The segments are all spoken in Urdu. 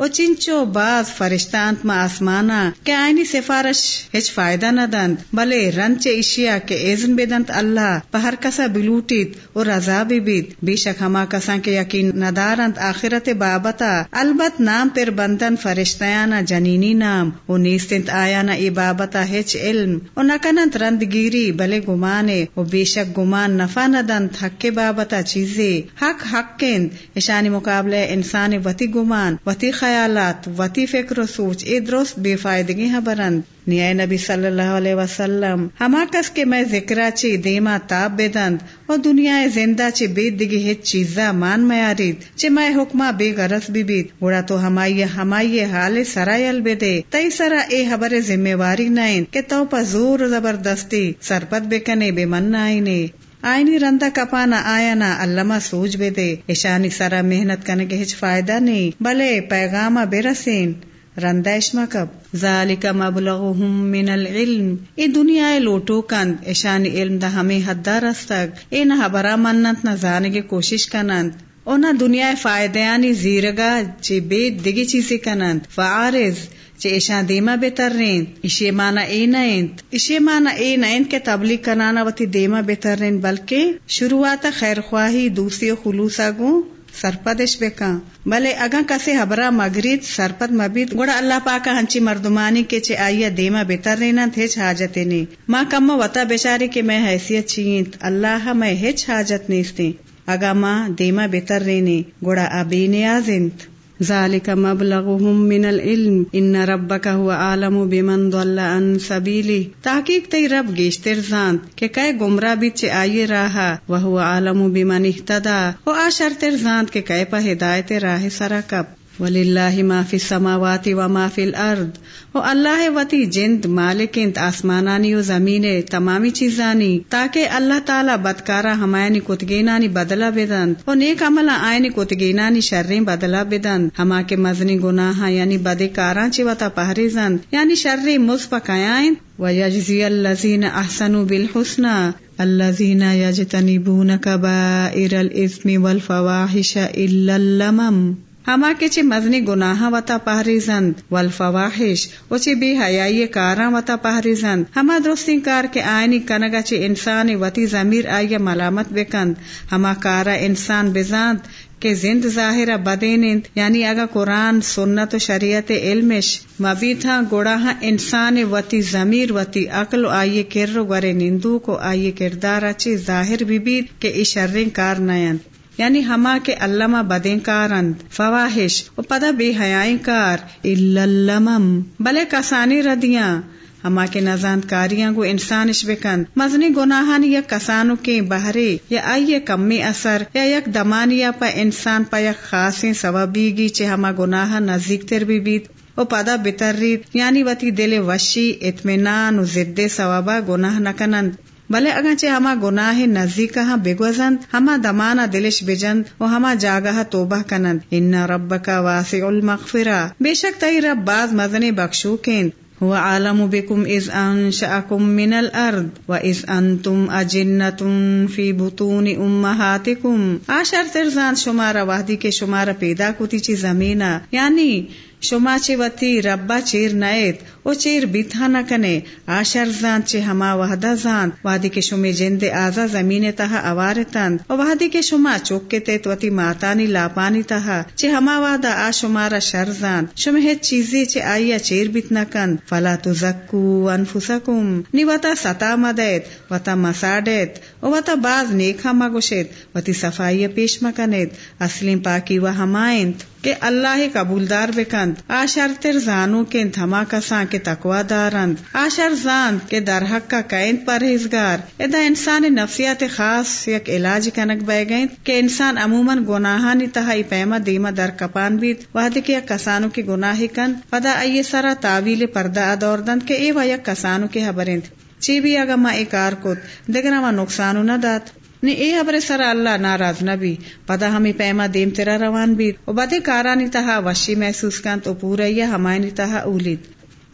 او چنچو باز فرشتانت ما آسمانا کہ آئینی سفارش ہچ فائدہ نہ دند، بلے رنچ اشیا کے ایزن بے دنت اللہ پہر کسا بلوٹیت اور رضا بھی بیت۔ بے شک ہما کسا کے یقین ندارند آخرت بابتا۔ البت نام پر بندن فرشتیانا جنینی نام۔ او نیستنت آیانا ای بابتا ہچ علم۔ او نکنند رندگیری، بلے گمانے۔ او بے شک گمان نفا ندند حق کے بابتا چیزے۔ حق حق کند اشانی مقابلے انسان وتی گمان، وتی خیال خیالات وتی فکر و سوچ، اے درست، بے فائدگی ہاں برند۔ نیائے نبی صلی اللہ علیہ وسلم، ہما کس کے میں ذکرہ چی دیما تاب بیدند و دنیا زندہ چی بید دگی ہچ چیزا مان میارید چی میں حکمہ بے غرص بھی بیت گوڑا تو ہمائی ہمائی حال سرائل بے دے تئی سرا اے حبر ذمہ واری نائن، کہ تو پا زور زبردستی سرپت بکنے بے من نائنے۔ آئینی رندا کپانا آیا نا اللہ سوج بے دے ایشانی سرا محنت کرنے کے ہچ فائدہ نہیں بلے پیغام بے رسین رندا اشما کب ذالک مبلغهم من العلم ای دنیا لوٹو کند ایشانی علم دا ہمیں حدہ رستگ اے نہ برا منت نہ زانے کے کوشش کنند او نہ دنیا فائدیانی زیرگا چی بے دگی چیزی کنند فعارض ایشا دیما بہتر رین اشی مانا اے نائنت اشی مانا اے نائنت کے تبلیغ کنانا وتی دیما بہتر رین بلکہ شروعات خیر خواہی دوسری خلوصا گو سرپدش بکا بلے اگا کسی حبرہ مگرید سرپد مبید، گوڑا اللہ پاکا ہنچی مردمانی کے چے آئیا دیما بہتر رینا ہیچ حاجت نہیں ماں کم وطا بیچاری کے میں حیثیت چیت اللہ میں ہیچ حاجت نیستی اگا ماں دیما بہتر رینے گوڑا ابھی نیازنت ذالک مبلغهم من العلم ان ربک هو عالم بمن ضل عن سبیلی تحقیق تی رب گیشتر زاند کہ کئے گمراہ بھی چے آئیے راہا وہو عالم بمن اہتدا و آشر تر زاند کہ کئے پا ہدایت راہ سرا کب وللہ ما فی السماوات و ما فی الارض، و اللہ وتی جند، مالک انت، آسمانانی و زمین، تمامی چیزانی، تاکہ اللہ تعالی بدکارا ہمایانی کتگینانی بدلا بدند، و نیک عملا آئینی کتگینانی شرین بدلا بدند، ہما کے مزنی گناہ یعنی بدے کاران چی وطا پہریزند یعنی شرری مصفقائن و یجزی اللذین احسنوا بالحسنہ الذين يجتنبون كبائر الاثم والفواحش الا اللمم. ہما کے چی مزنی گناہ وتا پہری زند، والفواحش و چی بے حیائی کاراں وتا پہری زند۔ ہما درستی کار کے آئینی کنگا چی انسان وتی ضمیر آئی ملامت بکند۔ ہما کارا انسان بزاند کہ زند ظاہرہ بدینند۔ یعنی اگا قرآن، سنت و شریعت علمش مبی تھا گوڑا ہاں انسان وتی ضمیر وتی عقل آئیے کر گرے نندو کو آئیے کردار اچھی ظاہر بھی بید کہ اشرین کار نیند۔ یعنی ہما کے علامہ بدیں کارند فواہش و پدا بے حیائی کار اللمم بلے کسانی ردیاں، ہما کے نزان کاریاں گو انسانش بکند مزنی گناہان یا کسانو کے بہرے، یا آئیے کمی اثر، یا یک دمانیا پا انسان پا یک خاصی سوابی گی چے ہما گناہ نزدیک تر بھی بیت۔ او پدا بترید یعنی وتی دل وشی، اطمینان و ضد ثوابا گناہ نکنند۔ بلے اگرچہ ہما گناہ نزدیک ہاں بگوزند، ہما دمانا دلش بجند و ہما جاگہ توبہ کنند۔ ان رب کا واسع المغفرہ بے شک تئی رب باز مزن بخشو کند هو عالم بكم إذ أنشأكم من الأرض وإذ أنتم أجنة في بطون أمهاتكم۔ آشر ترزان شمارا وحدی کے شمارا پیدا کتی چی زمینہ۔ یعنی شما چی وتی ربا چیر نیت او چیر بیتھا نہ کنے آشر زان چے ہما وحدہ زان وادی کے شمی جند آزا زمین تہا اوارتند او وحدی کے شما چوک کے تیت وتی ماتانی لاپانی تہا چے ہما وحدہ آ شمارا شر زان شمی ہے چیزی چے آئیا چیر بیت نہ کن فلا تزکو انفسکم نی وطا ستا مدیت وطا مساڈیت او وطا باز نیکھا مگوشت وتی صفائی پیش مکنیت اصلیم پاکی و ہمائنت کہ اللہ قبولدار بکند۔ آشر تر زانو کے دھما کساں کے تقوا دارند۔ آشر زان کے درحق کا قائد پرہیزگار۔ ادا انسان نفسیات خاص یک علاج کنک بہ گئیں۔ کہ انسان عموماً گناہانی تہائی پیما دیما در کپان بیت وحد کے یک کسانو کی گناہی کن۔ پدا ائیے سرا تعویل پردہ ادوردند کہ اے و یک کسانو کے حبرند۔ چی بھی اگا ما ایکار کت دگنا ما نقصانو نہ دات نی اے حبر سر اللہ ناراض نہ بھی پدا ہمیں پیما دیم تیرا روان بھی او بدے کارانی تہا وشی محسوس کن تو پورا یا ہمائنی تہا اولید۔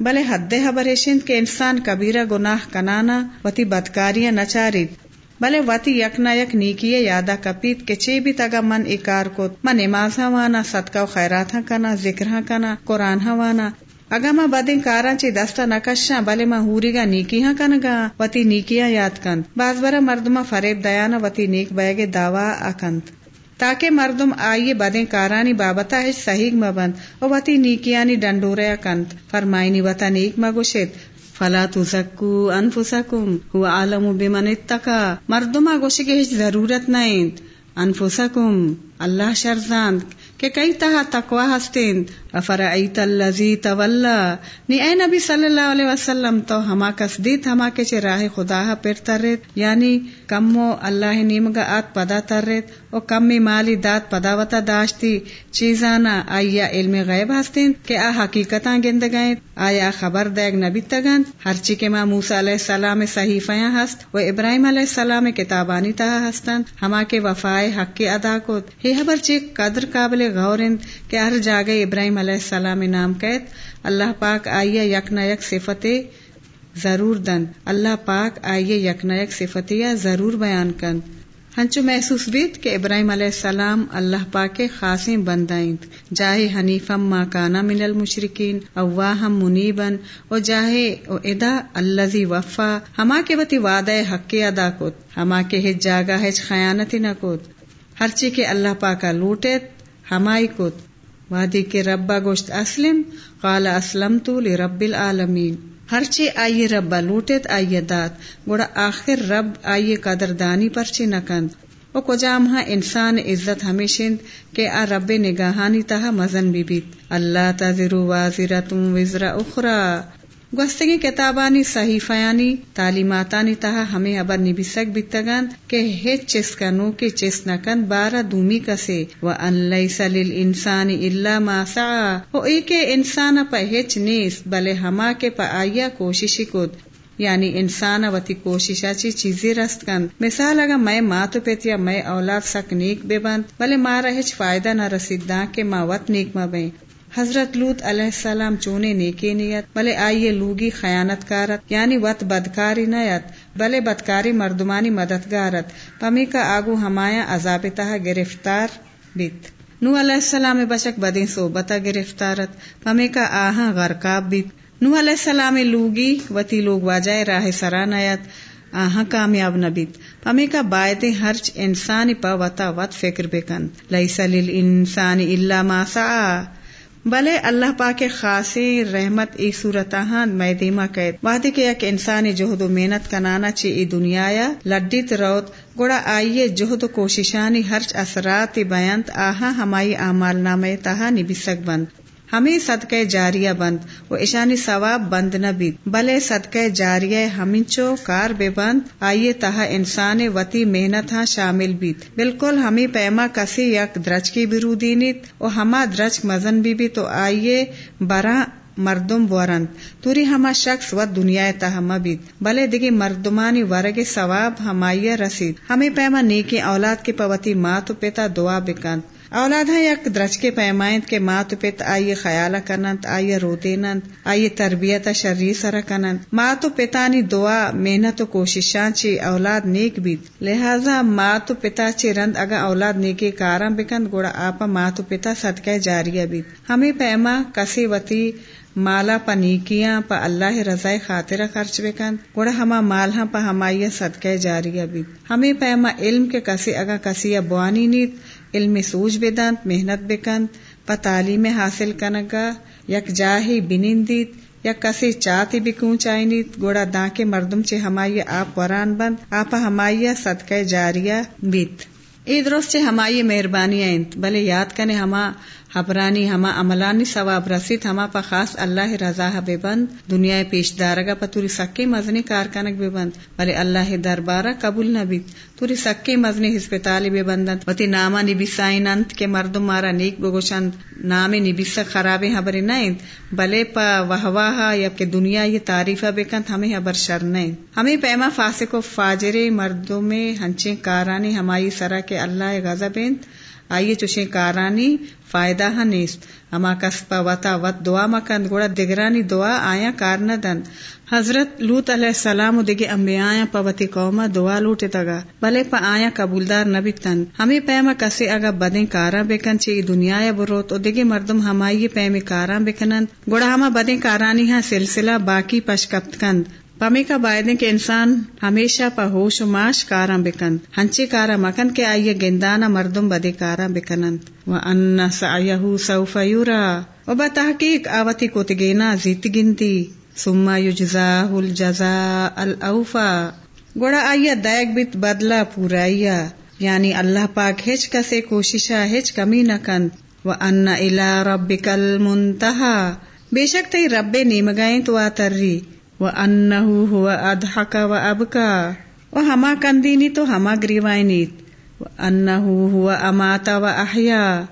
بلے حد حبرشند کے انسان کبیرہ گناہ کنانا وتی بدکاریاں نچارید بلے وتی یک نہ یک نیکی یادا کپیت کے چی بھی تگا من اکار کو من نماز وانا صدقہ و خیرات کنا ذکر کنا، قرآن وانا اگا ما بدین کارا چی دستا نکشا بلے ما ہوری گا نیکی ہاں کنگا وتی نیکیاں یاد کند باز برا مردما فریب دیانا وتی نیک بیگے دعوا اکند تاکہ مردم آئیے بدیں کارانی بابتا ہے صحیح مبند او وتی نیکیانی ڈنڈوریا کند فرمائنی وطا نیک مگوشت فلا تزکو انفسکم هو عالم بمن اتقا مردما گوشے کے ہیچ ضرورت نہیں انفسکم اللہ شرزاند کہ کئی تہا تقوا ہستین افرعیت اللذی تولا؟ نی اے نبی صلی اللہ علیہ وسلم، تو ہما کس دیت ہما کے چے راہ خدا پر ترت یعنی کمو اللہ نیمگا آت پدا ترت او کمی مالی دات پدا وتا داشتی، چیزانا آیا علم غیب ہستین، کہ آ حقیقتاں گند گئے آیا خبر دیگ نبی تگن ہرچی کے ماں موسیٰ علیہ السلام صحیفیاں ہست، و ابراہیم علیہ السلام کتابانی تہا ہستن ہما کے وفائے حق کے ادا کو ہی خبر چی قدر قابل غورند کہ ہر جاگے ابراہیم علیہ السلام نام قید، اللہ پاک آئیے یک نہ یک صفت ضرور دن۔ اللہ پاک آئیے یک نہ یک صفت یا ضرور بیان کن۔ ہنچو محسوس بیت کہ ابراہیم علیہ السلام اللہ پاک کے خاصیں بندائند۔ جاہے حنیفم ما کانا من المشرکین، اواہم منیبن۔ او جاہے او ادا اللذی وفا۔ ہما کے وتی وعدہ حق ادا کت ہما کے ہج جاگا ہج خیانتی نہ کت ہر چی کے اللہ پاکا لوٹت ہمائی کت وادی کے ربا گوشت اسلم، قال اسلم تو رب العالمین۔ ہر چی آئیے ربا لوٹت آئیے دات گوڑا آخر رب آئیے قدر دانی پرچی نکند او کجا ہاں انسان عزت ہمیشند کہ آ رب نگاہانی تہا مزن بھی بیت۔ اللہ تذرو وازرتم وزر اخرى گستگی کتابانی صحیفیانی، تعلیماتانی تہا ہمیں ابر نبیسک بیتگان کہ ہیچ چس کنو کے چس نکن بارا دومی کسے و ان لیس للانسان الا ما سعا۔ ای کے انسان پا ہیچ نیس، بلے ہما کے پا آیا کوششی کد یعنی انسان وتی کوششا چی چیزی رست کند مثال اگر میں ماں تو میں اولاد سک نیک بے بند بلے مارا ہیچ فائدہ نہ رسید دان کے ماں وط نیک ماں مبیں حضرت لوت علیہ السلام چونے نیکی نیت، بلے آئیے لوگی خیانت کارت یعنی وط بدکاری نیت، بلے بدکاری مردمانی مددگارت، پمی کا آگو ہمایا عذاب تہا گرفتار بیت۔ نو علیہ السلام بچک بدیں صوبتا گرفتارت، پمی کا آہاں غرقاب بیت۔ نو علیہ السلام لوگی وتی لوگ واجائے راہ سرا نیت، آہاں کامیاب نبیت پمی کا بائدیں ہرچ انسانی پا وطا وط فکر بکن۔ لیس للانسان الا ما سعا۔ بلے اللہ پاک خاصی رحمت ای صورتحان میں دیما قید۔ وعدے کے یک انسانی جہد و محنت کنانا چی ای دنیا یا لڈیت روت گوڑا آئیے جہد و کوششانی ہرچ اثرات بیانت آہا ہمائی اعمال نامے تہا نبسک بند۔ ہمیں صدقہ جاریہ بند و ایشانی ثواب بند نہ بیت بلے صدقہ جاریہ ہمچو کار بے بند، آئیے تہا انسان وتی محنت ہاں شامل بیت۔ بالکل ہمیں پیما کسی یک درج کی برو دینیت و ہما درج مزن بھی بھی تو آئیے برا مردم بورند توری ہما شخص و دنیا تہما بیت۔ بلے دگی مردمانی ورگ ثواب ہمائیہ رسید۔ ہمیں پیما نیکی اولاد کے پوتی ماں تو پتا دعا بکند۔ اولاد یک درج کے پیمائند کے ماں تو پت، آئیے خیال کنند، آئیے روتے نند آئیے تربیت شرری سر کنند۔ ماں تو پتانی دعا، محنت و کوششاں چی اولاد نیک بیت لہذا ماں تو پتا چی رند اگا اولاد نیکی کارم بکند، گوڑا آپا ماں تو پتا صدقہ جاریہ بیت ہمیں پیما کسی وتی مالا پا نیکیاں پا اللہ رضاء خاطر خرچ بکند، گوڑا ہما مال ہاں پا ہمائی صدقہ جاریہ بیت ہمیں پیما علم کے کسی اگا کسی بوانی نیت علم سوج بدند محنت بکند پا تعلیم حاصل کنگا، یک جاہی بنندید یا کسی چاہتی بکون چائنیت گوڑا دان کے مردم چے ہمائی آپ وران بند آپا ہمائی صدقہ جاریہ بیت ای درست چے ہمائی مہربانی آئند، بلے یاد کنے ہما حبرانی ہما عملانی ثواب رسید، ہما پا خاص اللہ رضا بے بند دنیا پیش دارگا پا توری سکی مزنی کارکنک بے بند بلے اللہ دربارہ قبول نہ بیت توری سکی مزنی ہسپتالی بے بندند وتی ناما نبیسائنند کے مردم مارا نیک بگوشند نام نبیس خرابی حبری نائند، بلے پا وحواہا یا کہ دنیا یہ تعریفہ بے کند ہمیں حبر شر نہیں ہمیں پیما فاسق و فاجر مردوں میں ہنچیں کارانی ہمائی سرا کے اللہ غضبند آئیے چوشے کارانی فائدہ ہا نیست اما کسپا وتا وت دعا مکند گوڑا دگرانی دعا آیا کار نہ دن۔ حضرت لوت علیہ السلام دگے امبے آیا پوتی قوما دعا لوٹے تگا۔ بلے پا آیا قبولدار نبی تن۔ ہمیں پیما کسے اگا بدیں کاراں بکن چی دنیا بروت۔ او دگے مردم ہمائی پیمی کاراں بکنند گوڑا ہما بدیں کارانی ہاں سلسلہ باقی پشکپت کند پمی کا بائدے کے انسان ہمیشہ پا ہوش و ماش کاراں بکن ہنچے کارا مکن کے آئیے گندانا مردم بدے کاراں بکنند۔ و ان سعیہو سوف یورا و بتحقیق آوتی کو تگینا زیت گنتی۔ سما یجزاہ الجزاء الاوفا گوڑا آئیا دائک بیت بدلا پورائیا یعنی اللہ پاک ہچ کسے کوششا ہچ کمی نکن و ان الى ربک المنتہا بے شک تی رب نیمگائیں تو آتری وَأَنَّهُ هُوَ أَضْحَكَ وَأَبْكَى وَهَمَا كَنْدِينِ تو ہما گریوائنیت وَأَنَّهُ هُوَ أَمَاتَ وَأَحْيَا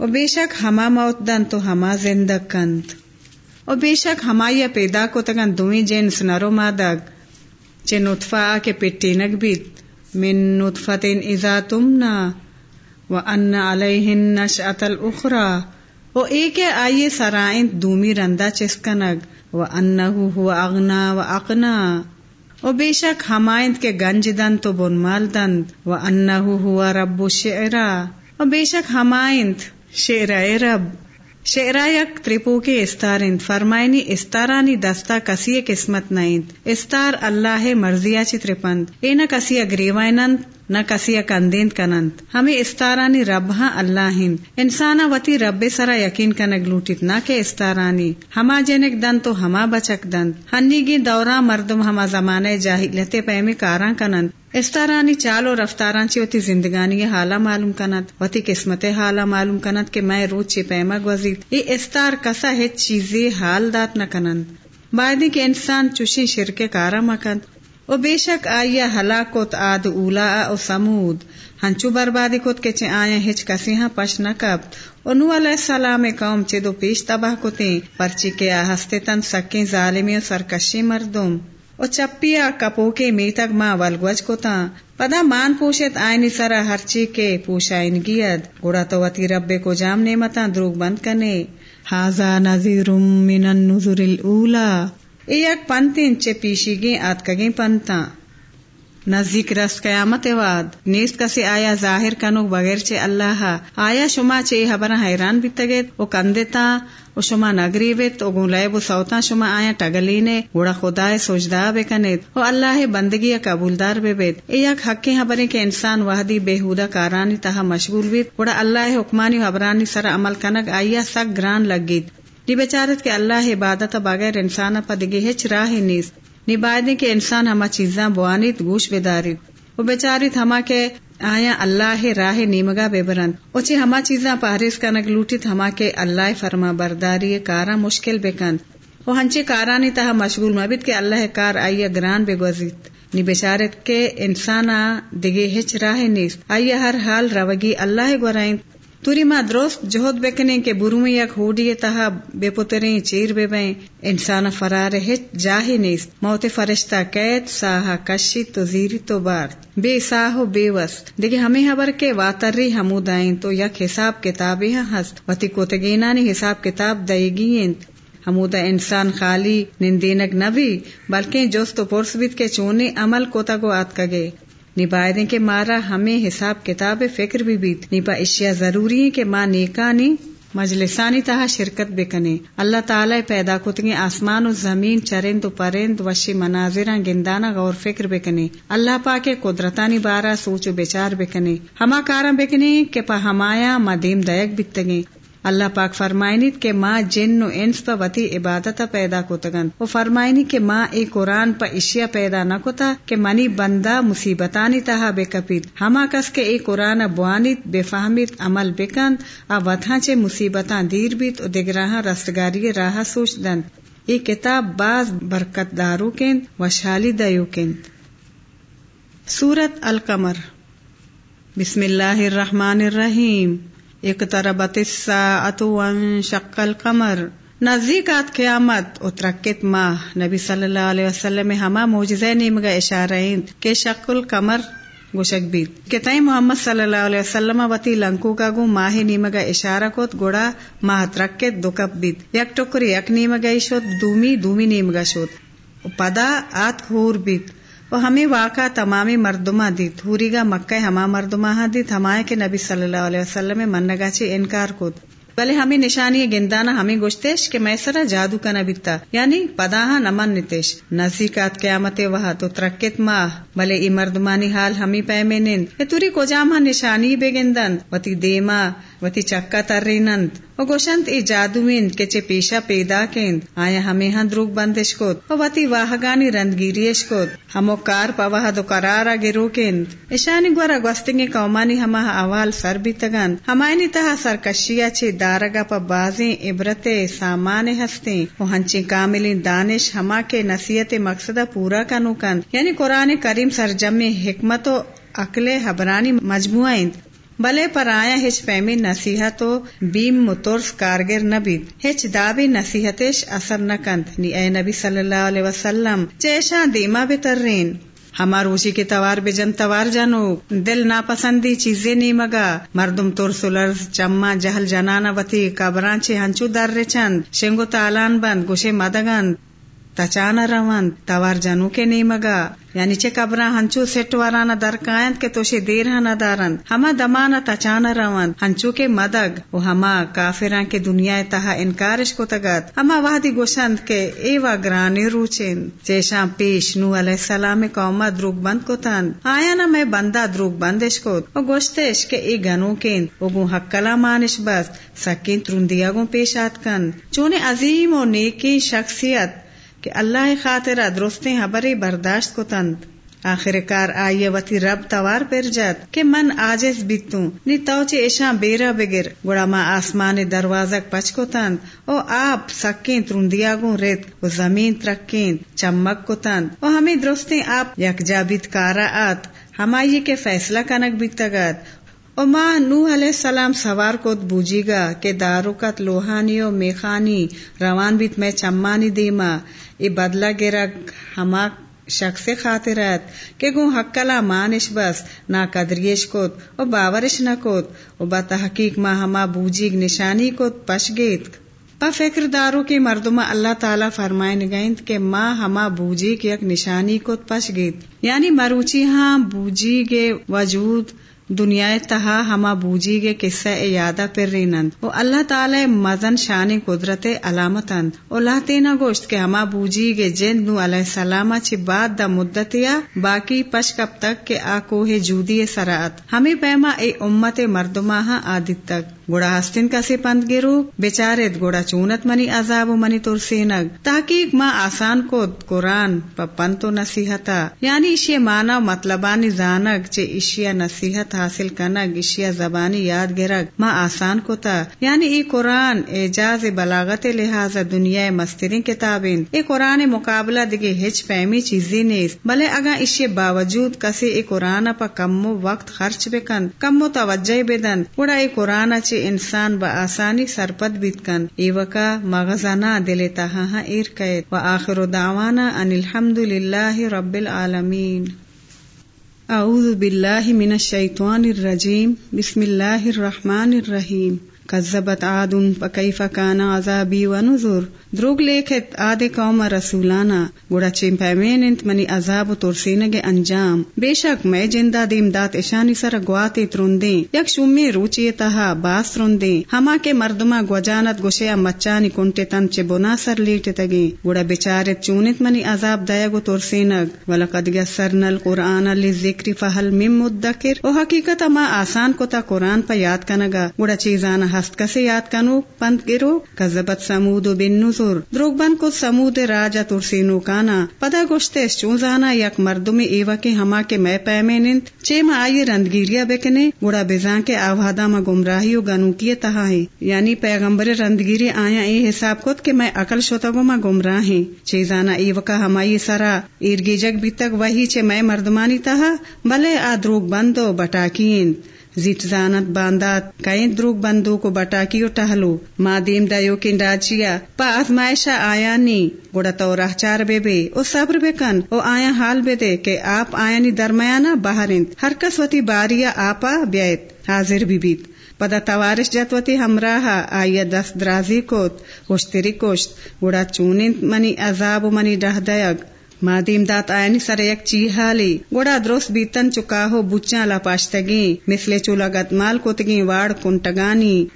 و بے شک ہما موت دن تو ہما زندہ کند و بے شک ہما یا پیدا کو تگن دوئی جنس نرو مادگ چے نطفہ آکے پٹی نگ بیت من نطفتن اذا تمنا وَأَنَّ عَلَيْهِن نَشْأَةَ الْأُخْرَى و ایک آئیے سرائن دومی رندہ چسکنگ و ان ہوا اغنا و اقنا۔ و بے شک ہمائند کے گنج دن تو بن مال دند۔ و ان ہوا رب شعرا۔ و بے شک ہمائند شعر رب۔ شعرا یک ترپو کے استارند۔ فرمائنی استارانی دستا کسی قسمت نائند۔ استار اللہ مرضیا چی ترپند۔ اے نہ کسی گریوائنند نہ کسی کندیند کنند ہمیں استارانی رب ہاں اللہ ہند انسانا وتی رب سرا یقین کنگ لوٹیت نہ کہ استارانی ہما جنک دن تو ہما بچک دند ہنی گی دورا مردم ہما زمانے جاہلتے پیمی کاراں کنند استارانی چال و رفتاران چی وتی زندگانی حالا معلوم کنند وتی قسمت حالا معلوم کنند کہ میں روچ چی پیما گوزید ای استار کسا ہے چیزی حال دات نہ کنند۔ بعدی کے انسان چوشی شرک کارا مکند۔ و بے شک آئیا ہلاکت آد اولا او سمود ہنچو بربادی کت کے چے آیا ہچ کسی ہاں پش نکب و نو علیہ السلام قوم چے دو پیش تباہ کتیں پرچی کے آہستے تن سکیں ظالمی و سرکشی مردم۔ و چپیا کپو کے میتک ماں ولگوج کتا۔ پدا مان پوشت آئینی سرا ہرچی کے پوشائن گید گوڑا تو وتی رب کو جام نعمتاں دروگ بند کنے۔ ہاضا نذیر من النذر الاولا ایک پنتین چے پیشی گی، آت کگیں پنتا نزدیک رس قیامت واد۔ نیست کسی آیا ظاہر کنو بغیر چے اللہ۔ آیا شما چے حبر حیران بھی تگیت او کندتا او شما نگری بیت۔ او گولائے بو سوتا شما آیا ٹگلینے گوڑا خدا سوچدا بے کنیت۔ او اللہ بندگی قبولدار بے بیت۔ ایک حقی حبریں کے انسان وحدی بےحودہ کارانی تہا مشغول بیت۔ گوڑا اللہ حکمانی حبرانی سر عمل کنگ آیا سک گران لگیت نی بچارت کے اللہ عبادت بغیر انسان پا دگے ہچ راہ نیست نی کے انسان ہما چیزاں بوانیت گوش بیداریت وہ بیچارت ہما کے آیا اللہ راہ نیمگا بے برند اچھے ہما چیزاں پارس کنگ لوٹیت ہما کے اللہ فرما برداری کارا مشکل بے کند وہ ہنچے کارانی تہا مشغول مبید کے اللہ کار آئیا گران بے نی بچارت کے انسان دگے ہچ راہ نیست آئیا ہر حال روگی اللہ گورائن توری ما درست جہد بکنے کے برومی یک ہوڈی تہا بے پتریں چیر بے بیں۔ انسان فرار ہے، جاہی نیست موت فرشتہ قید، ساہا کشی تو زیری تو بار۔ بے ساہو بے وست دیکھے ہمیں حبر کے واتری ہمود تو یک حساب کتاب ہاں ہست۔ وتی کو تگینانی حساب کتاب دے گی ہمودا انسان خالی، نندینک نبی، بلکہ جوست پرس بیت کے چونے عمل کو تگو آت کگے۔ نبائدیں کے مارا ہمیں حساب کتاب فکر بھی بیت۔ نبا اشیاء ضروری ہے کہ ماں نیکانی، مجلسانی تہا شرکت بکنے اللہ تعالی پیدا کتگی آسمان و زمین چرند و پرند، وشی مناظر گندانا غور فکر بکنے اللہ پاک قدرتانی بارہ سوچ و بچار بکنے ہما کارا بکنے کہ پا ہمایا مدیم دیک بتگیں اللہ پاک فرمائنی کہ ماں جن و انس پا وتی عبادت پیدا کتگن وہ فرمائنی کہ ماں ای قرآن پا اشیا پیدا نہ کتا کہ منی بندہ مصیبتانی تہا بے کپیت۔ ہما کس کے ای قرآن بوانیت، بے فہمیت، عمل بکند ا وتھا چے مصیبتاں دیر بیت و دگراہ رستگاری راہ سوچ دن ای کتاب باز برکت دارو کند و شالی دیو کند سورت القمر۔ بسم اللہ الرحمن الرحیم۔ اقتربت الساعت وانشق القمر. نزدیکات قیامت، اترکت ماہ. نبی صلی اللہ علیہ وسلم ہما موجزہ نیمگا اشارہ کہ شق القمر گوشک بیت کہ تئی محمد صلی اللہ علیہ وسلم وتی لنکو کا گو ماہ نیمگا اشارہ کوت گوڑا ماہ ترکت دو کپ بیت یک ٹکر یک نیمگا شد دومی دومی نیمگا شد پدا آت خور بیت وہ ہمیں واقع تمامی مردما دیت ہوری گا مکہ ہما مردما ہاں دیت ہمائے کے نبی صلی اللہ علیہ وسلم منگا چی انکار کو بلے ہمیں نشانی گندانا ہمیں گوشتیش کہ میں سرا جادو کا نبیتا یعنی پداہا نمن نتیش۔ نزدیکات قیامت وہا تو ترکت ماہ۔ بلے ای مردمانی حال ہمیں پیمے نند۔ توری کو جامہ نشانی بے گندن؟ وتی دیما۔ وتی چکا تر نند و گوشنت ای جادوین کے چے پیشا پیدا کند آیا ہمیں ہاں دروگ بندش کت و وتی واہگانی رندگیریش کت ہمو کار پواہ دو قرارا گرو کند اشانی گورا گوستنگی قومانی ہما اوال سر بھی تگند ہمائنی تہا سرکشیا چے دارگا پا بازیں عبرت سامان ہستے و ہنچی کاملی دانش ہما کے نصیحت مقصدہ پورا کنو کند یعنی قرآن کریم سرجم حکمت و عقل حبرانی مجموعہ بلے پر آیا ہچ پیمی نصیحت و بیم مترس کارگر نبی۔ ہچ دابی نصیحتش اثر نکند۔ نی اے نبی صلی اللہ علیہ وسلم چیشا دیما بترین۔ ہمار روشی کے توار بے جن توار جانو دل ناپسندی چیزیں نہیں مگا۔ مردم تور سلر چما جہل جنانا وتی قبران چھ ہنچو در چند شنگو تالان بند، گوشے مدگند۔ تچانا روند توار جنو کے نہیں مگا یعنی چے قبرا ہنچو سیٹ وارانا درکائند کے توشے دیر ہاں دارند ہما دمانا تچانا روند ہنچو کے مدگ و ہما کافران کے دنیا تہا انکارش کو تگت ہما وحدی گوشند کے ایوا گرانی روچین چیشاں پیش نو علیہ السلام قوما دروگ بند کو تند آیا نا میں بندہ دروگ بندش کو و گوشتش کے ای گنو کین و گو حق کلا مانش بس سکین ترندیا گو پیش آت کن چونے عظیم و نیکی شخصیت کہ اللہ خاطر درستے حبری برداشت کو تند آخر کار آئیے وتی رب توار پر جات کہ من آجز بیتوں نی توچے ایشاں بیرا بگر۔ گوڑا ما آسمان دروازک پچ کو تند او آپ سکیں ترندیا گو ریت و زمین ترکیں چمک کو تند او ہمیں درستے آپ یک جا بیت کارا آت۔ ہمائی کے فیصلہ کنک بیتگت او ماں نو علیہ السلام سوار کو بوجی گا کہ داروکت لوہانی و میخانی روان بیت میں چمانی دیما، ای بدلا گرگ ہما شخص خاطرت کہ گو حقلا مانش بس، نا قدریش کت او باورش نہ کت او با تحقیق ما ہما بوجیگ نشانی کت پش گیت۔ پا فکر دارو کی مردمہ اللہ تعالی فرمائن گئند کہ ماں ہما بوجی کی ایک نشانی کو پش گیت۔ یعنی مروچی ہاں بوجی کے وجود دنیا تہا ہما بوجی گے قصہ یادہ پر رینند۔ او اللہ تعالی مزن شان قدرت علامتند او لاہتینا گوشت کے ہما بوجی گے جن نو علیہ السلام چی بعد دا مدتیا باقی پش کب تک کے آکوہ جودی سرات۔ ہمیں پیما اے امت مردمہ آدت تک۔ گوڑا ہستن کا سے پند گرو بیچارت گوڑا چونت منی عذاب و منی ترسینگ تحقیق ماں آسان کو قرآن پن تو نصیحتا۔ یعنی اشیا مانا مطلبانی زانگ چے اشیا نصیحت حاصل کنگ اشیا زبانی یاد گرگ۔ ماں آسان کو تا یعنی ای قرآن اعجاز بلاغت لحاظ دنیا مسترین کتابین۔ ای قرآن مقابلہ دگے ہچ پیمی چیزی نیز۔ بلے اگا اشیا باوجود کسی ای قرآن پا کم وقت خرچ بکن کم توجہ بدن۔ گوڑا ای قرآن چے انسان با آسانی سرپد بیت کن ایوکا مغزانا دل تاہا ایر قید و آخر دعوانا ان الحمد للہ رب العالمین. اعوذ باللہ من الشیطان الرجیم. بسم اللہ الرحمن الرحیم. کذبت عاد فکیف کان عذابی و نذر دروگ لیکھت، آدھے قوم رسولانا گوڑا چیم پیمین انت منی عذاب و ترسینگ انجام۔ بے شک میں جندہ دیم دات اشانی سر گواتے ترندیں یک شمی روچی تہا باس ترندیں ہما کے مردما گوجانت گوشیا مچانی کنٹے تن چے بنا سر لیٹ تگیں گوڑا بیچارت چونت منی عذاب دیا گو ترسینگ ولقد یسرنا القرآن للذکر فہل مم مدکر۔ او حقیقت ما آسان کو تا قرآن پا یاد کنگا۔ گوڑا چیزانا ہست کسے یاد کنو؟ پند گرو۔ کذبت سمود و بن نظر دروگ بند کو سمود راجا ترسینو کانا پدا گوشتے چوزانا یک مردم ایوا کے ہما کے میں پیمے نند چے ما آئی رندگیریا بکنے گوڑا بزان کے آوہادا ما گمراہی و گنو کیے تہا ہے یعنی پیغمبر رندگیری آیا اے حساب کت کہ میں عقل شوتا گو ما گمراہ ہیں چیزانا ایوا کا ہمائی سرا ایرگی جگ بھی تک وہی چے میں مردمانی تہا بلے آ دروگ بندو بٹاکین زیت زانت باندات کئی دروگ بندو کو بٹاکی و ٹہلو۔ ماں دیم ڈایو کی ڈاچیا پا آزمائشا آیا نی۔ گوڑا تو راہ چار بے بے۔ او صبر بے کن۔ او آیا حال بے دے کہ آپ آیا نی درمیانا باہرند۔ ہر کس وتی باریا آپا بیت حاضر بھی بیت۔ پدا توارش جتوتی ہمراہ آئیے دست درازی کوت۔ ہوشتری کوشت گوڑا چونند منی عذاب و منی ڈہ دیگ۔ مادیم دات آئنی سر یک چی حالی گوڑا درست بیتن چکا ہو بچاں لاپاشتگی مثل چولا گتمال کوتگی واڑ کنٹگانی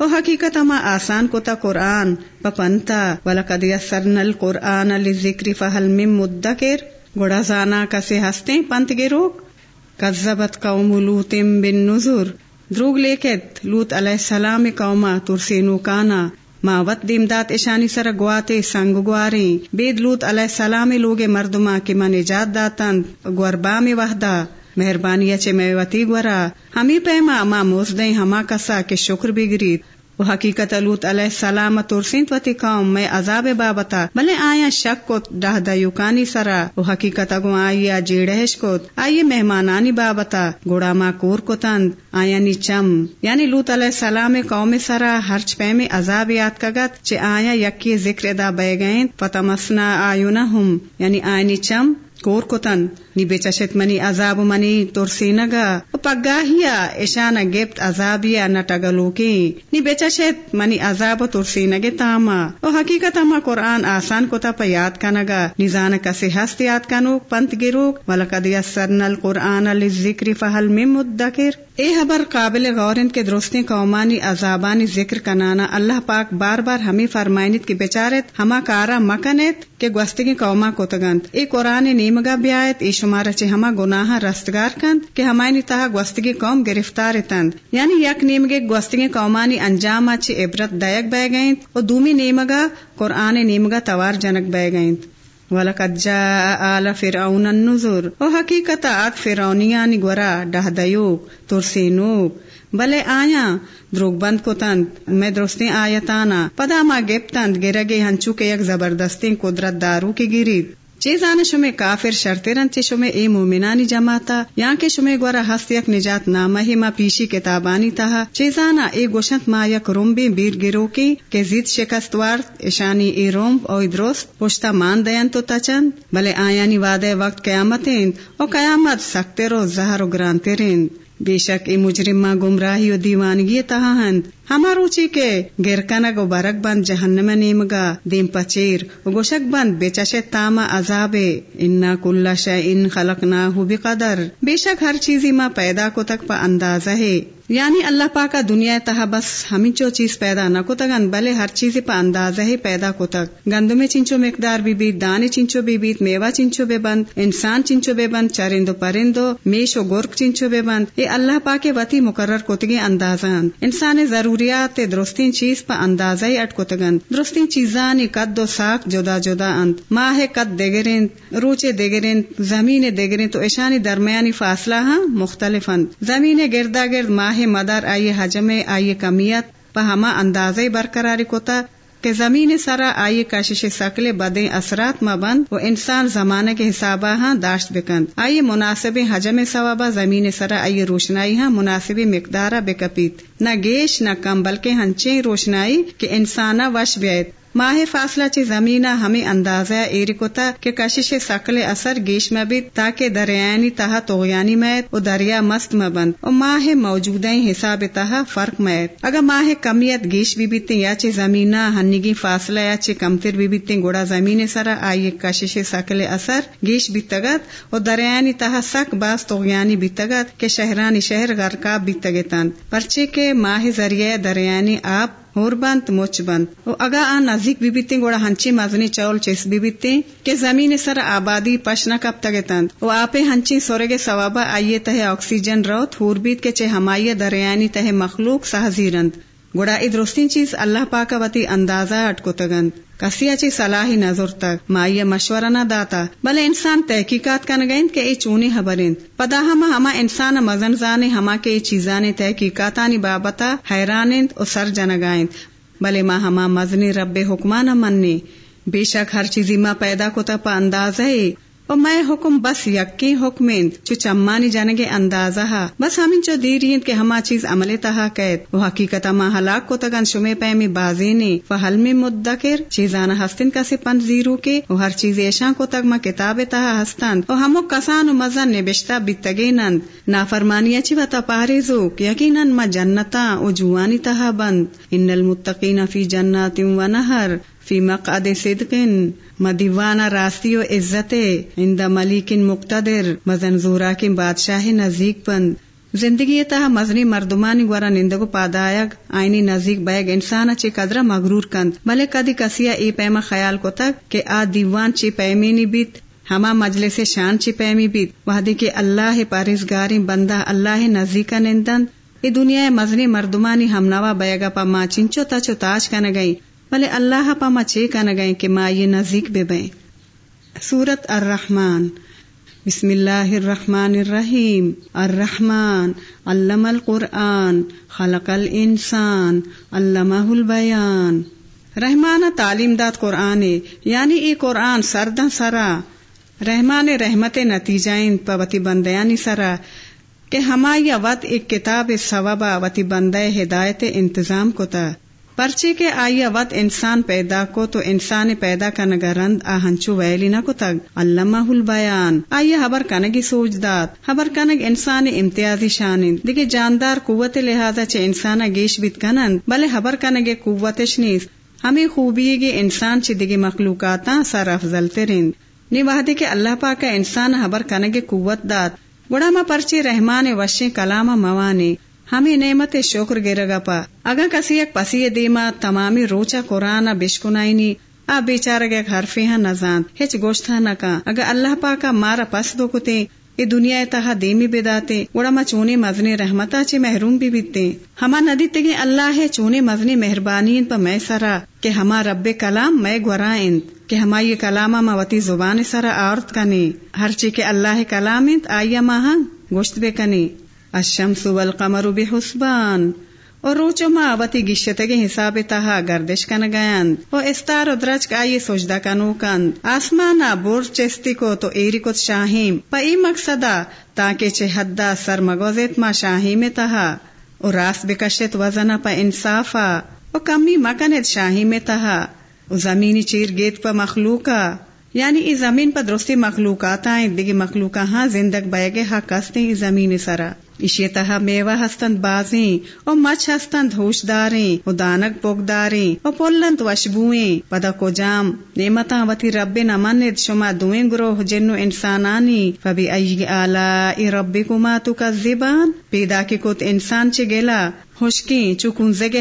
او حقیقت اما آسان کو تا قرآن پپنتا ولقد یسرنا القرآن للذکر فهل من مدکر گوڑا زانا کسے ہستے پنت گروک کذبت قوم لوت بالنذر دروگ لیکت لوت علیہ السلام قوما ترسینو ما ماوت دیمدات اشانی سر گواتے سنگ گواری بید لوت علیہ السلام لوگے مردما کے من ایجاد داتن گوربا میں وحدہ۔ مہربانی اچے میں وتی گورا ہمیں پیما ما موزدیں ہما کسا کے شکر بگریت۔ وہ حقیقت لوت علیہ السلام ترسین وتی قوم میں عذاب بابتا بلے آیا شک کو ڈہ دیوکانی سرا وہ حقیقت اگو آئیا جیڑہش کو آئیے مہمانانی بابتا گوڑا ما کور کو تند آیا نی چم یعنی لوت علیہ السلام قوم سرا ہرچ پہ میں عذاب یاد کگت چے آیا یکی ذکر دا بے گئیں فتمسنا آیونہم یعنی آیا نی چم کور کتن نی چشت منی عذاب منی ترسی نگا پگاہیا ایشانا گپت عذابیا نٹگلو کی نی چشت منی عذاب ترسی نگے تاما او حقیقت اما قرآن آسان کتا پا یاد کنگا نیزان کسی ہست یاد کنو پنت گروک ولقد یسرن القرآن للذکر فحل من مدکر اے حبر قابل غورند کے درستی قومانی عذابانی ذکر کنانا اللہ پاک بار بار ہمیں فرمائنت کی بیچارت ہما کارا مکنت کے گوستگی قوما کو تگنت اے قرآن نیمگا بیایت ای شمارا چے ہما گناہ رستگار کند کہ ہمائنی تہا گوستگی قوم گرفتار تند۔ یعنی یک نیمگے گوستگی قومانی انجام اچھے عبرت دائک بے گئیں اور دومی نیمگا قرآن نیمگا توار جنک بے گئیں وَلَقَدْ جَاءَ آلَ فِرْعَوْنَ النُّذُرُ۔ او حقیقت آت فرعونیانی گورا ڈہ دیوک ترسینوک بلے آیا دروگ بند کو تند میں درستی آیتانا۔ پدا ما گپتند گرگے ہنچو کے یک زبردستی قدرت دارو کی گرید چیزان شمے کافر شرطرن چے شمے اے مومنانی جماعتا یا کے شمے گورا ہست یک نجات نامہ ما پیشی کتابانی تہا۔ چیزانا اے گوشت ما یک رومبی بیر گرو کی کہ زید شکستوار اشانی اے روم او درست پشتا مان دین تو تچند بلے آیانی وعدے وقت قیامتیں او قیامت سکتے رو زہر و گرانتے رند بے شک اے مجرمہ گمراہی و دیوانگی تہا ہند۔ ہما روچی کے گرکنگ و برک بند جہنم نیمگا دیم پچیر و گوشک بند بے چشت تاما عذاب انا کل ان خلقناہو بقدر بے شک ہر چیزی ما پیدا کو تک پا اندازہ ہے یعنی اللہ پاکا دنیا تہا بس ہمیں چو چیز پیدا نہ کو تگن بلے ہر چیز پا اندازہ ہی پیدا کو تک گند میں چنچو مقدار بھی بیت دانے چنچو بھی بیت میوا چنچو بے بند انسان چنچو بے بند چرندو پرندو میش و گرک چنچو بے بند یہ اللہ پاک وتی مقرر کتگی اندازان انسان ضرور ضروریات درستین چیز پا اندازہ ہی اٹ کتگن درستین چیزانی قد و ساک جدا جدا انت ماہ قد دگرند روچے دگرند زمین دگرند تو ایشانی درمیانی فاصلہ ہاں مختلف زمین گردا گرد ماہ مدار آئیے حجم آئیے کمیت پہ ہما اندازے برقراری کوتا۔ کہ زمین سرا آئیے کشش سکلے بدیں اثرات مبند و انسان زمانے کے حسابہ ہاں داشت بکند۔ آئیے مناسب حجم ثوابہ زمین سرا آئیے روشنائی ہاں مناسب مقدارہ بکپیت۔ نہ گیش نہ کم بلکہ ہنچے روشنائی کہ انسانہ وش بیت۔ ماہ فاصلہ چی زمینہ ہمیں اندازہ ایرکوتا کہ کشش سکل اثر گیش میں بھی تاکہ دریانی تہا توغیانی میت و دریا مست مبند و ماہ موجودہ حساب تہا فرق میت۔ اگر ماہ کمیت گیش بھی بیتے یا چی زمینہ ہنگی فاصلہ یا چی کمتر بھی بیتے گوڑا زمین سرا آئیے کشش سکل اثر گیش بھی تگت و دریانی تہا سک باس توغیانی بھی تگت کہ شہرانی شہر غرقاب بھی پرچے کے ماہ ذریعہ دریانی آپ ہور بند موچ بند او اگا آ نزدیک بیبیتے گوڑا ہنچی مزنی چول چیس بیبیتے کہ زمین سر آبادی پشنا کب تگے تند او آپے ہنچی سورگے ثوابا آئیے تہ آکسیجن روت، ہور بیت کے چے ہمائیے دریانی تہ مخلوق سہزیرند۔ گوڑا ادرستین چیز اللہ پاکا وتی اندازہ اٹکو تگند۔ کسی اچھی صلاحی نظر تک مائی مشورہ نہ داتا، بلے انسان تحقیقات کن گئند کہ ای چونی حبرند پدا ہما ہما انسان مزن زانے ہما کے ای چیزانے تحقیقاتانی بابتا حیرانند و سر جنگائند۔ بلے ما ہما مزنی رب حکمان مننے بے شک ہر چیزی ماں پیدا کو تا پا انداز ہے اور میں حکم بس یقی حکمین، چو چمانی جنگے اندازہ بس ہمیں چو دیرین کے ہما چیز عمل تہا قید۔ وہ حقیقت ما ہلاک کو تگن شمے پیمی بازینی و حلمی مدکر چیزانا ہستن کسی پن زیرو کے۔ وہ ہر چیز ایشان کو تگ ما کتاب تہا ہستن اور ہمو کسان و مزن نبشتہ بتگی نند۔ نافرمانی اچی و تا پاریزو یقیناً ما جنتا و جوانی تہا بند۔ ان المتقین فی جنات و نہر۔ فی مقعد صدقن مدیوانا راستی و عزت عند ملیکن مقتدر، مزن زورا کی بادشاہ نزدیک پند زندگی تہ مزنی مردمانی گورا نندگو پادایگ، آئینی نزدیک بیگ انسان چی قدرہ مغرور کند۔ بلے کدی کسیا ای پیما خیال کو تک کہ آ دیوان چی پیمینی بیت، ہما مجلس شان چی پیمی بیت۔ وحدی کے اللہ پارزگاری بندہ اللہ نزدیک نندن۔ ای دنیا مزنی مردمانی ہمنوا بیگا پا ما چنچو تا چو تاج کن گئی بلے اللہ پا ما چے کن گئے کہ ما یہ نزدیک بے بے سورت الرحمن۔ بسم اللہ الرحمن الرحیم۔ الرحمن۔ علم القرآن۔ خلق الانسان۔ علمہ البیان۔ رحمان تعلیم داد قرآن یعنی ای قرآن سردن سرا۔ رحمان رحمت نتیجائن پوتی بندیانی سرا۔ کہ ہمائی وط ایک کتاب سوابا وتی بندے ہدایت انتظام کو تا پرچی کے آئیا وط انسان پیدا کو تو انسان پیدا کنگا رند آہنچو ویلی نہ کو تگ۔ علامہ البیان۔ آئیا حبر کنگی سوچ داد۔ حبر کنگ انسان امتیازی شانند۔ دیگه جاندار قوت لہذا چے انسان گیش بیت کنند۔ بلے حبر کنگے قوتش نیست۔ ہمیں خوبی گی انسان چی دیگه مخلوقاتا سر افضل ترند نی وحدی کے اللہ پاک انسان حبر کنگے قوت داد۔ گڑا ما پرچی رحمان وشیں کلام موانے ہمیں نعمت شکر گرگا پا۔ اگا کسی ایک پسی دیما، تمامی روچا قرآن بشکنائنی آ بیچارا گیا حرفی ہاں نزان ہچ گوشتا ہاں نکا اگا اللہ پاکا مارا پس دو کتے یہ دنیا تہا دیمی بداتے گوڑا ما چونے مزنی رحمتا چے محروم بھی بیتے۔ ہما ندی تگے اللہ ہے چونے مزنی مہربانی پا میں سرا۔ کہ ہما رب کلام میں گورائند کہ ہما یہ کلامہ ما وتی زبان سرا عورت کنے۔ ہر چی کے اللہ کلام آئیا ماہاں گوشت بے کنے۔ الشمس والقمر بحسبان. اور روچو ما آوتی گشتے کے حساب تہا گردش کن گیند و استار و درج کا یہ سوچدہ کنو کند آسمانا بور چستی کو تو ایری کت شاہیم. پا ای مقصدا تاکہ چھ حدا سر مگوزیت ما شاہیم تہا. اور راس بکشت وزنا پا انصافا. و کمی مکنت شاہیم تہا. و زمینی چیر گیت پا مخلوقا. یعنی ای زمین پا درستی مخلوقات آئیں دیگی مخلوقا ہاں زندگ بیگے حق کستے ای زمین سرا. اشی تہا میوہ ہستند بازیں او مچھ ہستند ہوشداریں او دانک پوگداریں او پولند وشبوئیں پدا کو جام نعمتاں وتی رب نمند شما دوئیں گروہ جنو انسانانی فبی ای آلائی ربکما تکذبان پیدا کی کت انسان چے گیلا ہوشکی چو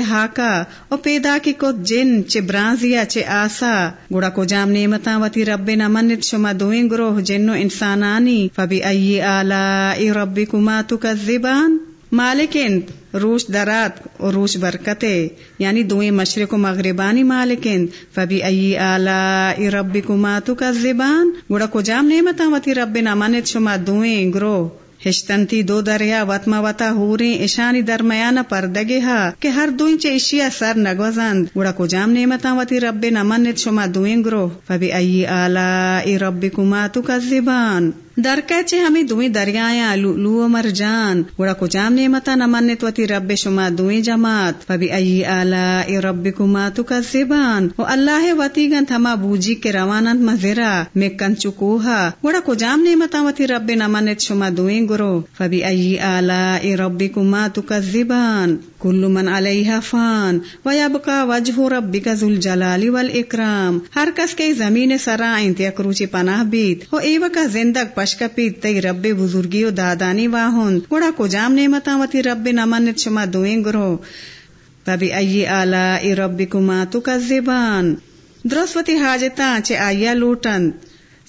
ہاکا، او پیدا کی کت جن چے برانزیا چے آسا۔ گوڑا کو جام نعمتاں وتی رب نمند شما دوئیں گروہ جنو انسانانی۔ فبی ای آلائی ربکما تکذبان۔ زبان مالکند روش درات اور روش برکتے۔ یعنی دوئیں مشرق و مغربانی مالکند فبی ای آلائی ربکما تکذبان۔ گوڑا کو جام نعمتاں وتی رب نمانت شما دوئیں گرو ہشتنتی دو دریا وطما وطا ہوریں اشانی درمیان پردگے ہا کہ ہر دوئیں چے اشیا سر نگوزند گوڑا کو جام نعمتاں وتی رب نمنت شما دوئیں گرو فبی ای آلائی ربکما تکذبان در کچے ہمیں دوئیں دریاں لو مرجان گوڑا کو جام نعمتا نمانت وتی رب شما دوئیں جماعت۔ فبی ای آلائی ربکما تکذبان۔ و اللہ وتی گن تھما بوجی کے روانند مزرا مکن چکوہا گوڑا کو جام نعمتا وتی رب نمانت شما دوئیں گرو فبی ای آلائی ربکما تکذبان۔ کل من علیہ فان و یبقا وجہ ربک ذو الجلال والاکرام ہر کس کے زمین سرا انتیا کروچی پناہ بیت، ہو ایوکا زندگ پشکا پیت تی رب بزرگی و دادانی واہن. گوڑا کو جام نعمتا وتی رب نمانت شما دوئیں گرو فبی ای آلائی ربکما تکذبان. درست وتی حاجتا چے آیا لوٹند.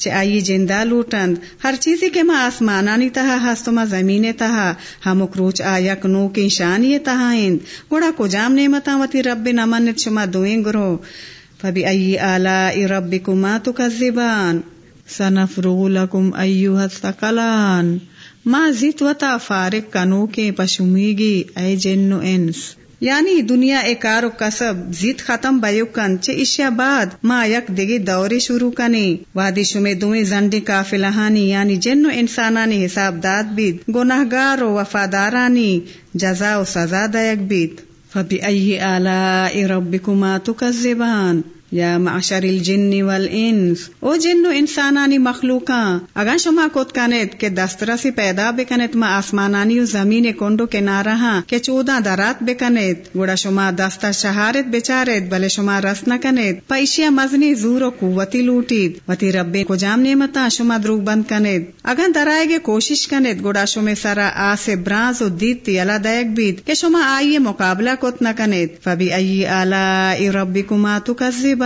چے آئی جندہ لوٹند۔ ہر چیزی کے ماں آسمانانی تہا ہستو ما زمین تہا۔ ہم کروچ آیا کنو کی شانی تہا اند گوڑا کو جام نعمتا وتی رب نمانت شما دوئیں گرو فبی ای آلائی ربکما تکذبان۔ سنفرغ لکم ایوہ الثقلان۔ ما زیت وتا فارق کنو کے پشمیگی، اے جنو انس۔ یعنی دنیا اے کار و کسب زید ختم بیوکن چے اشیا بعد ما یک دگی دوری شروع کنی وادی شمی دویں زنڈی کافلہانی یعنی جن و انسانانی حساب داد بید، گناہگار و وفادارانی جزا و سزا دائک بید۔ فبی ای آلائی ربکما تکذبان۔ یا معشر الجن والانس۔ او جن و انسانانی مخلوقاں اگا شما کوت کنت کہ دسترسی پیدا بکنت ما آسمانانی و زمین کنڈو کے نارہاں کہ چودہ درات بکنت گوڑا شما دستا شہارت بچارت بلے شما رس نہ کنت پیشیا مزنی زور و قوتی لوٹید۔ وتی رب کو جام نعمتا شما دروگ بند کنت اگا درائے گے کوشش کنت گوڑا شما سرا آس برانز و دیت تیلا دیک بید کہ شما آئیے مقابلہ کوت نہ کنت فبی ای آلائی ربکما تکذب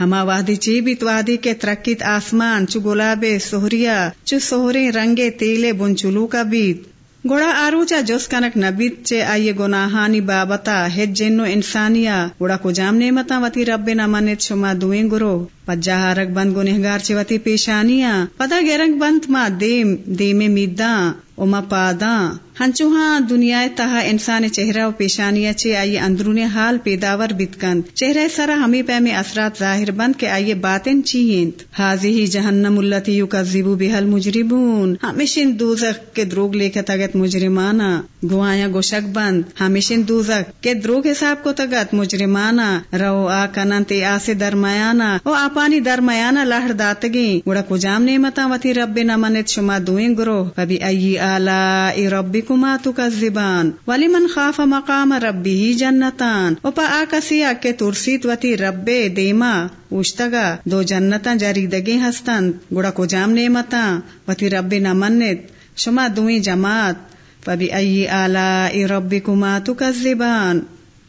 ہما وادی چی بیت وادی کے ترکیت آسمان چو گلابے سہریا، چو سہرے رنگے تیلے بن چلو کا بیت۔ گوڑا آروچا جس کنک نبیت چے آئیے گناہانی بابتا ہج جنو انسانیا، گوڑا کو جام نعمتا وتی رب نہ منت شما دوئیں گرو پجا ہارک بند گنہگار چے وتی پیشانیا پدا گرنگ بند ما دیم دیم میداں اما پاداں۔ ہنچو ہاں دنیا تہا انسان چہرہ و پیشانیہ چے آئیے اندرون حال پیداور بتکند چہرہ سرا ہمیں پہ میں اثرات ظاہر بند کے آئیے باتیں چیئنت۔ حاضی ہی جہنم اللہ یو کا زیبو بحل مجربون ہمیشن دوزخ کے دروگ لے کے تگت مجرمانا گوائیاں گوشک بند۔ ہمیشن دوزخ کے دروگ حساب کو تگت مجرمانا رو آ کنن تے آسے درمیانا او آپانی درمیانا لہر داتگی گوڑا کو جام نعمتا وتی رب نمانت شما دوئیں گرو فبی ای آلا ربی کما تکذبان ولی من خاف مقام ربی ہی جنتان او پا آکسی اکے ترسیت وتی رب دیما اوشتگا دو جنتا جریدگی ہستند گڑا کو جام نعمتا وتی رب نمنت شما دوئی جماعت فبی ای آلائی ربکما تکذبان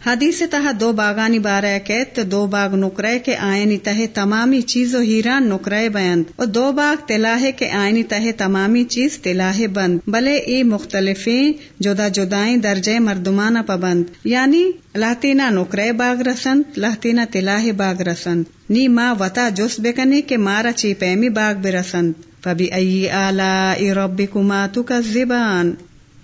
حدیث تہ دو باغانی بارہ کہت دو باغ نکرے کے آئینی تہ تمامی چیز و ہیران نکرے بند اور دو باغ تلاہ کے آئینی تہ تمامی چیز تلاہ بند، بلے ای مختلفیں جدا جدائیں درجے مردمانہ پابند یعنی لہتینا نکرے باغ رسند لہتینا تلاہ باغ رسند، نی ماں وتا جس بکنے کے مارا چی پیمی باغ برسند، فبی ای آلہ ربکما تکذبان۔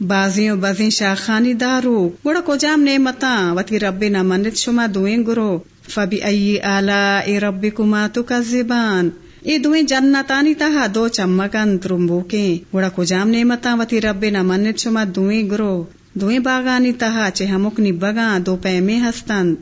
بازیوں بازی شاخانی دارو. گوڑا کو جام نعمتا وتی رب نہ منت شما دوئیں گرو. فبی ای آلا اے رب کما تو کا زبان اے دوئیں جنتانی تہا دو چمکن ترمبو کے گوڑا کو جام نعمتا وتی رب نہ منت شما دوئیں گرو. دوئیں باغانی تہا چے ہمک بگا دو پیمے ہستند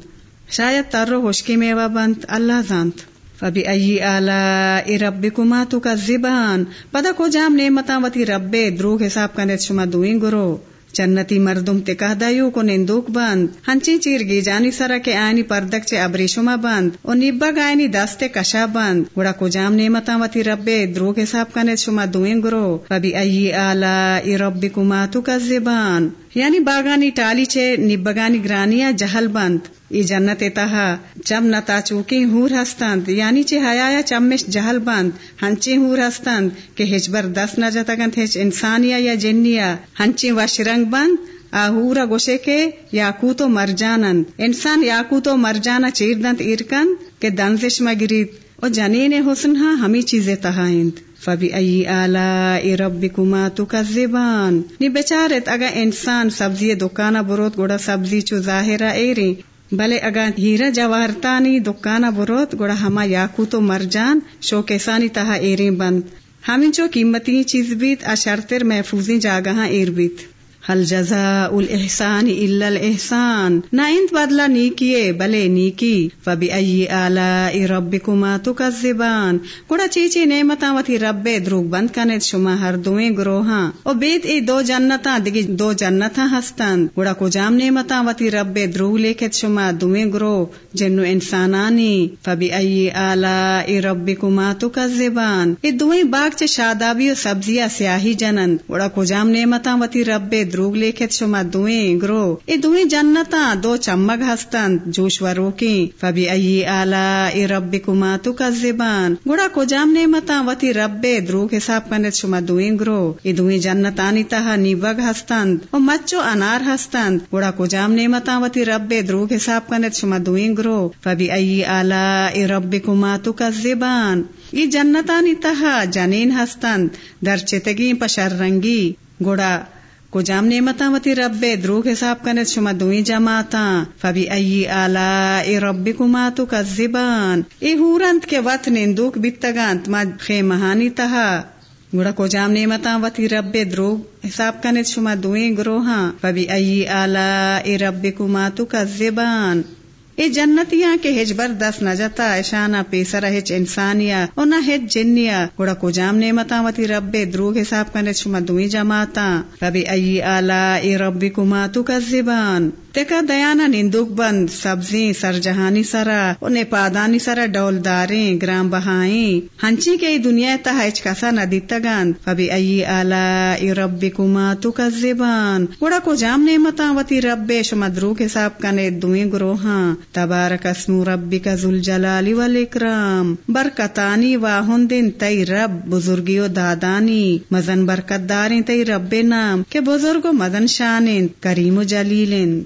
شاید تر ہوشکی میوا بند. اللہ زانت. فبی ای آلائی ربکما تکذبان پدا کو جام نعمتا وتی رب دروگ حساب کنیت شما دوئیں گرو چنتی مردم تکہ دایو کو نندوک بند ہنچی چیر گی جانی سرا کے آئینی پردک چے ابری شما بند او نیبا گائنی دستے کشا بند گوڑا کو جام نعمتا وتی رب دروگ حساب کنیت شما دوئیں گرو فبی ای آلائی ربکما تکذبان یعنی باغانی ٹالی چے نبگانی گرانیا جہل بند۔ ای جنت تہا، چم نتا چوکی ہور ہستند یعنی چی حیایا چمش جہل بند۔ ہنچی ہور ہستند کہ ہچ بر دس نہ جتگنت ہچ انسانیا یا جنیا ہنچی وشرنگ بند آہورا گوشے کے یاکوتو مرجانند۔ انسان یاکوتو مرجانا چیردند ارکند کہ دنزش مگرید او جنین حسن ہاں ہمی چیزیں تہائند۔ فبی ای آلائی ربکما تکذبان۔ نی بچارت اگا انسان سبزی دکانا بروت گوڑا سبزی چو ظاہرہ ایری بلے اگا ہیرا جواہرتانی دکانا بروت گوڑا ہما یاکو تو مرجان شوکیسانی تہا ایریں بند۔ ہمیں جو قیمتی چیز بیت، اشرتر محفوظی جاگہاں ایر بیت۔ حل جزا الاحسان الا الاحسان نہ انت بدلا نیکیے بلے نیکی. فبی ای آلائی ربکما تکذبان؟ گوڑا چیچی نعمتاں وتی رب دروگ بند کنت شما ہر دویں گروہاں. او بیت ای دو جنتاں دگی دو جنتاں ہستند. گوڑا کو جام نعمتاں وتی رب دروگ لیکت شما دویں گروہ، جنو انسانانی. فبی ای آلائی ربکما تکذبان؟ ای دویں باغ چے شادابی و سبزیاں سیاہی جنند. گوڑا کو جام نعمتاں وتی رب دروگ لیکت شما دوئیں گرو ای دوئیں جنتا دو چمگ ہستند جوش و روکی فبی ای آلا ای رب کما تو کا زبان گوڑا کو جام نعمتا وتی رب دروگ حساب کنت شما دوئیں گرو ای دوئیں جنتانی تہا نیوگ ہستند او مچو انار ہستند گوڑا کو جام نعمتا وتی رب دروگ حساب کنت شما دوئیں گرو فبی ای آلا ای رب کما تو کا زبان ای جنتانی تہا جنین ہستند در چتگی پشر رنگی گوڑا کو جام نعمتا وتی رب درو حساب کنت شما دوئی جماعتاں، فبی ای آلا ربکما رب کما تو کذبان ای ہورنت کے وط نندوک بیتگانت ما خیمہانی تہا۔ گوڑا کو جام نعمتا وتی رب دروگ حساب کنت شما دوئی گروہاں، فبی ای آلا ربکما رب تو کذبان اے جنتیاں کے ہج بر دس نہ جتا ایشانہ پیسر ہچ انسانیا اور نہ ہچ جنیا گوڑا کو جام نعمتاں وتی رب دروگ حساب کنت شما دوئی جماعتاں۔ ربی ای آلائی ربکما تکذبان۔ کما تکا دیانا نندوک بند، سبزی سر جہانی سرا، انہیں پادانی سرا ڈول داریں گرام بہائیں۔ ہنچی کے دنیا تہچ کسا نہ دیتگان فبی ای آلا ای رب تو کذبان گوڑا کو جام نعمتا وتی رب شما دروگ حساب کنے دوئی گروہاں۔ تبارک اسم ربی کا ذل جلالی والاکرام۔ برکتانی واہن دن تئی رب، بزرگی و دادانی۔ مزن برکت داریں تئی رب نام۔ کے بزرگ و مدن شانین کریم و جلیلن